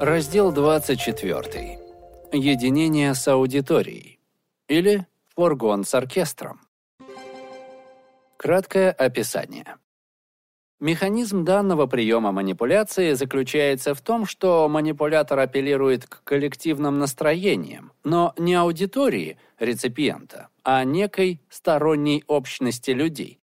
Раздел 24. Единение с аудиторией. Или фургон с оркестром. Краткое описание. Механизм данного приема манипуляции заключается в том, что манипулятор апеллирует к коллективным настроениям, но не аудитории реципиента, а некой сторонней общности людей.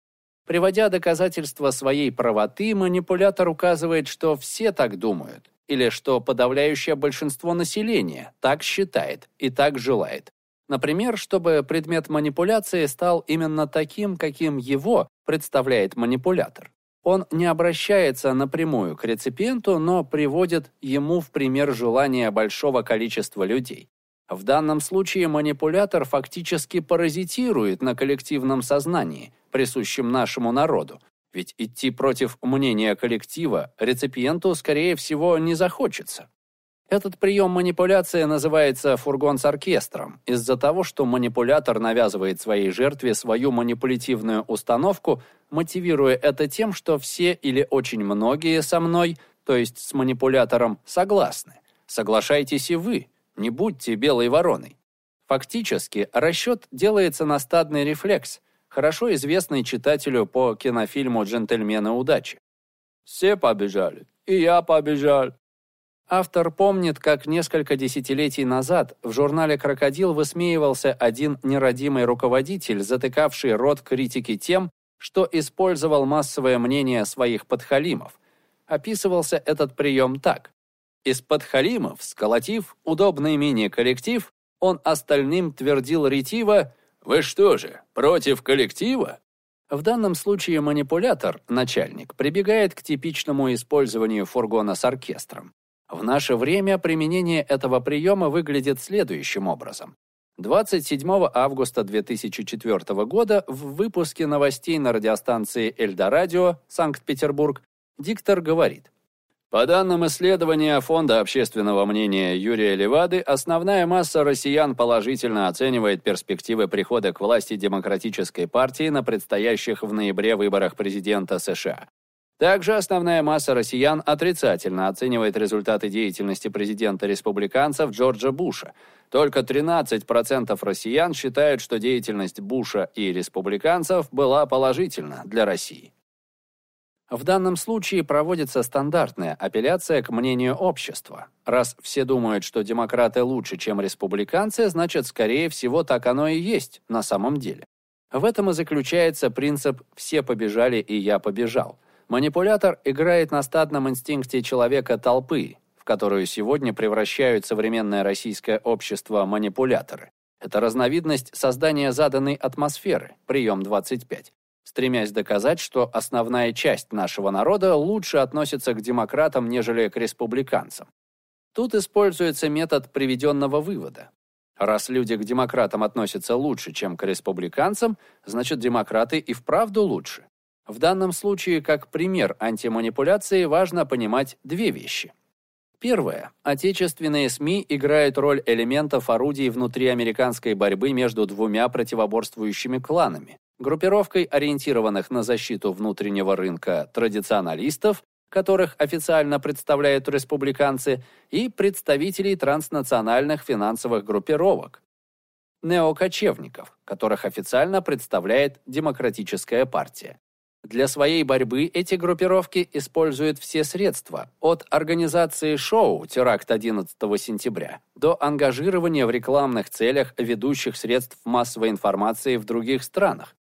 Приводя доказательства своей правоты, манипулятор указывает, что все так думают, или что подавляющее большинство населения так считает и так желает. Например, чтобы предмет манипуляции стал именно таким, каким его представляет манипулятор. Он не обращается напрямую к реципиенту, но приводит ему в пример желания большого количества людей. В данном случае манипулятор фактически паразитирует на коллективном сознании, присущем нашему народу, ведь идти против мнения коллектива реципиенту, скорее всего, не захочется. Этот прием манипуляции называется «фургон с оркестром» из-за того, что манипулятор навязывает своей жертве свою манипулятивную установку, мотивируя это тем, что все или очень многие со мной, то есть с манипулятором, согласны. Соглашайтесь и вы, не будьте белой вороной. Фактически, расчет делается на стадный рефлекс – хорошо известный читателю по кинофильму «Джентльмены удачи». «Все побежали, и я побежал». Автор помнит, как несколько десятилетий назад в журнале «Крокодил» высмеивался один нерадимый руководитель, затыкавший рот критики тем, что использовал массовое мнение своих подхалимов. Описывался этот прием так. Из подхалимов, сколотив удобный мини-коллектив, он остальным твердил ретиво вы что же, против коллектива? В данном случае манипулятор, начальник, прибегает к типичному использованию фургона с оркестром. В наше время применение этого приема выглядит следующим образом. 27 августа 2004 года в выпуске новостей на радиостанции Эльдорадио, Санкт-Петербург, диктор говорит по данным исследования Фонда общественного мнения Юрия Левады, основная масса россиян положительно оценивает перспективы прихода к власти Демократической партии на предстоящих в ноябре выборах президента США. Также основная масса россиян отрицательно оценивает результаты деятельности президента республиканцев Джорджа Буша. Только 13% россиян считают, что деятельность Буша и республиканцев была положительна для России. В данном случае проводится стандартная апелляция к мнению общества. Раз все думают, что демократы лучше, чем республиканцы, значит, скорее всего, так оно и есть на самом деле. В этом и заключается принцип «все побежали, и я побежал». Манипулятор играет на стадном инстинкте человека-толпы, в которую сегодня превращают современное российское общество манипуляторы. Это разновидность создания заданной атмосферы, прием 25 стремясь доказать, что основная часть нашего народа лучше относится к демократам, нежели к республиканцам. Тут используется метод приведенного вывода. Раз люди к демократам относятся лучше, чем к республиканцам, значит демократы и вправду лучше. В данном случае, как пример антиманипуляции, важно понимать две вещи. Первое. Отечественные СМИ играют роль элементов орудий внутри американской борьбы между двумя противоборствующими кланами группировкой ориентированных на защиту внутреннего рынка традиционалистов, которых официально представляют республиканцы, и представителей транснациональных финансовых группировок, неокочевников, которых официально представляет Демократическая партия. Для своей борьбы эти группировки используют все средства, от организации шоу «Теракт 11 сентября» до ангажирования в рекламных целях ведущих средств массовой информации в других странах,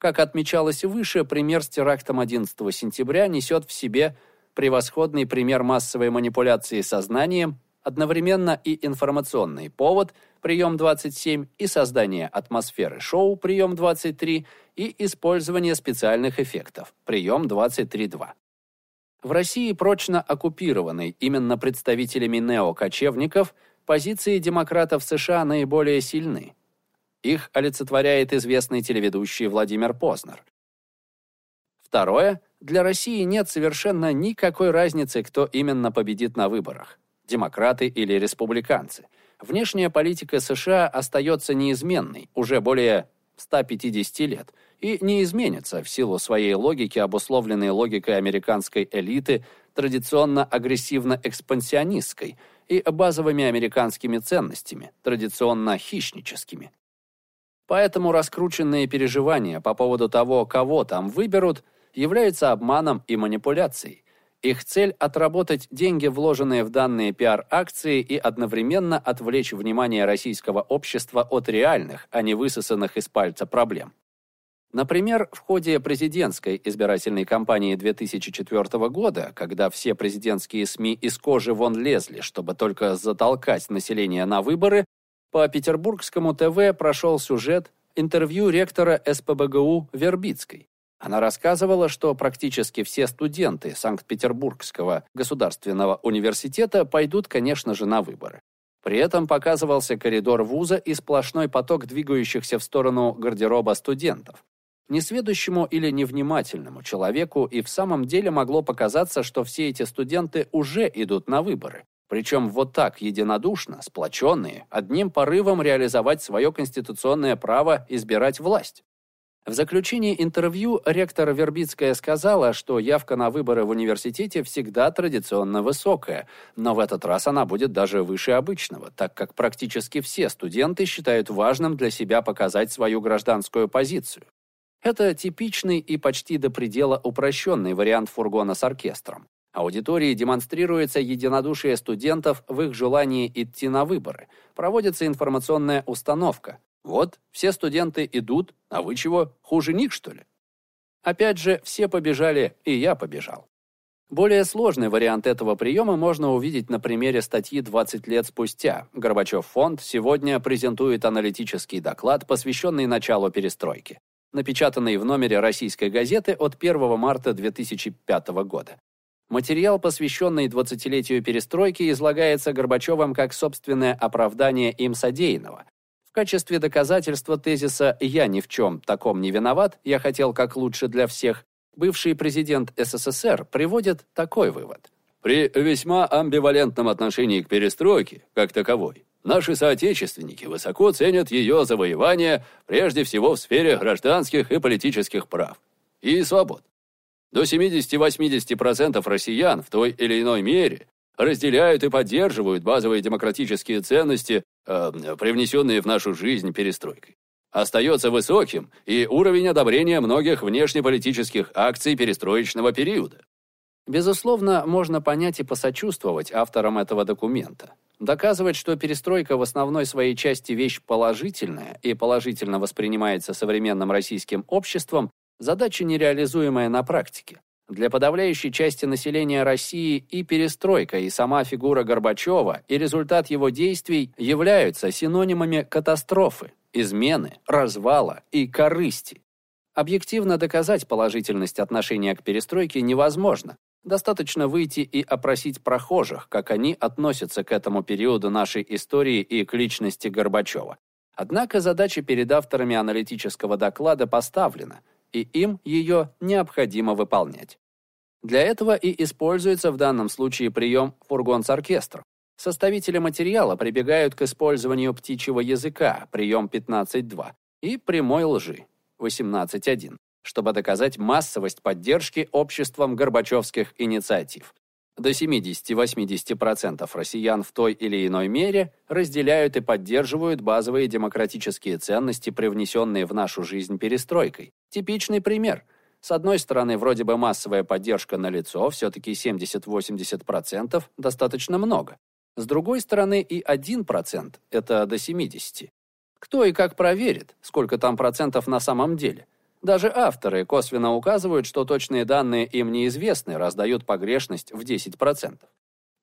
как отмечалось выше, пример с терактом 11 сентября несет в себе превосходный пример массовой манипуляции сознанием, одновременно и информационный повод, прием 27, и создание атмосферы шоу, прием 23, и использование специальных эффектов, прием 23.2. В России, прочно оккупированной именно представителями неокочевников, позиции демократов США наиболее сильны – их олицетворяет известный телеведущий Владимир Познер. Второе. Для России нет совершенно никакой разницы, кто именно победит на выборах – демократы или республиканцы. Внешняя политика США остается неизменной уже более 150 лет, и не изменится в силу своей логики, обусловленной логикой американской элиты, традиционно агрессивно-экспансионистской, и базовыми американскими ценностями, традиционно хищническими. Поэтому раскрученные переживания по поводу того, кого там выберут, являются обманом и манипуляцией. Их цель отработать деньги, вложенные в данные пиар-акции и одновременно отвлечь внимание российского общества от реальных, а не высосанных из пальца проблем. Например, в ходе президентской избирательной кампании 2004 года, когда все президентские СМИ из кожи вон лезли, чтобы только затолкать население на выборы, по петербургскому ТВ прошел сюжет интервью ректора СПБГУ Вербицкой. Она рассказывала, что практически все студенты Санкт-Петербургского государственного университета пойдут, конечно же, на выборы. При этом показывался коридор вуза и сплошной поток двигающихся в сторону гардероба студентов. Несведущему или невнимательному человеку и в самом деле могло показаться, что все эти студенты уже идут на выборы. Причем вот так единодушно, сплоченные, одним порывом реализовать свое конституционное право избирать власть. В заключении интервью ректор Вербицкая сказала, что явка на выборы в университете всегда традиционно высокая, но в этот раз она будет даже выше обычного, так как практически все студенты считают важным для себя показать свою гражданскую позицию. Это типичный и почти до предела упрощенный вариант фургона с оркестром. Аудитории демонстрируется единодушие студентов в их желании идти на выборы. Проводится информационная установка. Вот, все студенты идут, а вы чего, хуже них, что ли? Опять же, все побежали, и я побежал. Более сложный вариант этого приема можно увидеть на примере статьи «20 лет спустя». Горбачев фонд сегодня презентует аналитический доклад, посвященный началу перестройки напечатанный в номере российской газеты от 1 марта 2005 года. Материал, посвященный 20-летию перестройки, излагается Горбачевым как собственное оправдание им содеянного. В качестве доказательства тезиса «я ни в чем таком не виноват, я хотел как лучше для всех», бывший президент СССР приводит такой вывод. При весьма амбивалентном отношении к перестройке, как таковой, Наши соотечественники высоко ценят ее завоевание прежде всего в сфере гражданских и политических прав и свобод. До 70-80% россиян в той или иной мере разделяют и поддерживают базовые демократические ценности, э, привнесенные в нашу жизнь перестройкой. Остается высоким и уровень одобрения многих внешнеполитических акций перестроечного периода. Безусловно, можно понять и посочувствовать авторам этого документа. Доказывать, что перестройка в основной своей части вещь положительная и положительно воспринимается современным российским обществом, задача нереализуемая на практике. Для подавляющей части населения России и перестройка, и сама фигура Горбачева, и результат его действий являются синонимами катастрофы, измены, развала и корысти. Объективно доказать положительность отношения к перестройке невозможно, Достаточно выйти и опросить прохожих, как они относятся к этому периоду нашей истории и к личности Горбачева. Однако задача перед авторами аналитического доклада поставлена, и им ее необходимо выполнять. Для этого и используется в данном случае прием «фургон с оркестром». Составители материала прибегают к использованию птичьего языка, прием 15.2, и прямой лжи, 18.1 чтобы доказать массовость поддержки обществом горбачевских инициатив. До 70-80% россиян в той или иной мере разделяют и поддерживают базовые демократические ценности, привнесенные в нашу жизнь перестройкой. Типичный пример. С одной стороны, вроде бы массовая поддержка налицо, все-таки 70-80% достаточно много. С другой стороны, и 1% – это до 70. Кто и как проверит, сколько там процентов на самом деле? Даже авторы косвенно указывают, что точные данные им неизвестны, раздают погрешность в 10%.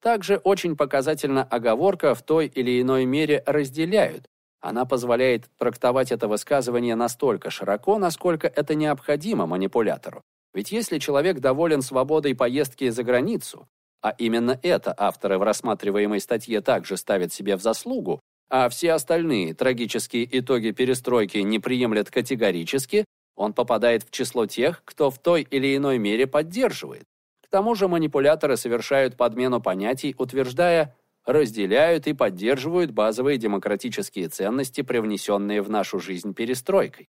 Также очень показательна оговорка «в той или иной мере разделяют». Она позволяет трактовать это высказывание настолько широко, насколько это необходимо манипулятору. Ведь если человек доволен свободой поездки за границу, а именно это авторы в рассматриваемой статье также ставят себе в заслугу, а все остальные трагические итоги перестройки не приемлят категорически, он попадает в число тех, кто в той или иной мере поддерживает. К тому же манипуляторы совершают подмену понятий, утверждая разделяют и поддерживают базовые демократические ценности, привнесенные в нашу жизнь перестройкой.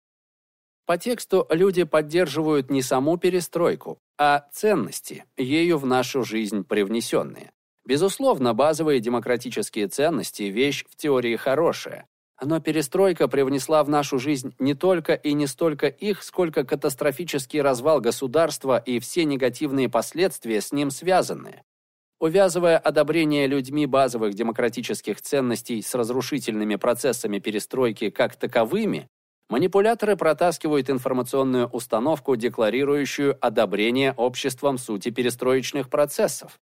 По тексту люди поддерживают не саму перестройку, а ценности, ею в нашу жизнь привнесенные. Безусловно, базовые демократические ценности – вещь в теории хорошая. Но перестройка привнесла в нашу жизнь не только и не столько их, сколько катастрофический развал государства и все негативные последствия с ним связанные. Увязывая одобрение людьми базовых демократических ценностей с разрушительными процессами перестройки как таковыми, манипуляторы протаскивают информационную установку, декларирующую одобрение обществом сути перестроечных процессов.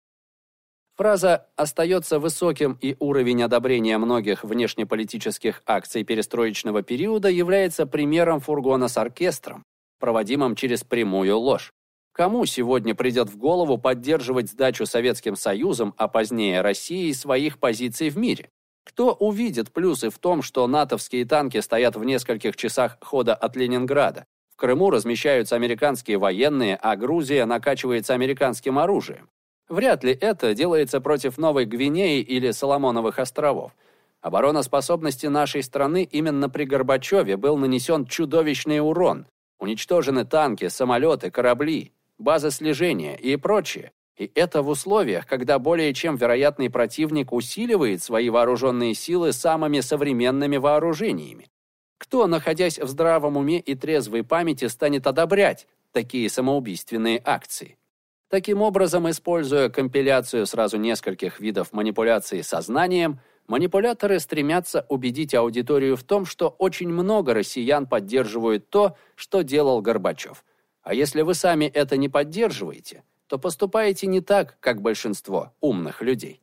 Фраза «остается высоким и уровень одобрения многих внешнеполитических акций перестроечного периода является примером фургона с оркестром, проводимым через прямую ложь». Кому сегодня придет в голову поддерживать сдачу Советским Союзом, а позднее Россией, своих позиций в мире? Кто увидит плюсы в том, что натовские танки стоят в нескольких часах хода от Ленинграда? В Крыму размещаются американские военные, а Грузия накачивается американским оружием. Вряд ли это делается против Новой Гвинеи или Соломоновых островов. Обороноспособности нашей страны именно при Горбачеве был нанесен чудовищный урон. Уничтожены танки, самолеты, корабли, базы слежения и прочее. И это в условиях, когда более чем вероятный противник усиливает свои вооруженные силы самыми современными вооружениями. Кто, находясь в здравом уме и трезвой памяти, станет одобрять такие самоубийственные акции? Таким образом, используя компиляцию сразу нескольких видов манипуляции сознанием, манипуляторы стремятся убедить аудиторию в том, что очень много россиян поддерживают то, что делал Горбачев. А если вы сами это не поддерживаете, то поступаете не так, как большинство умных людей.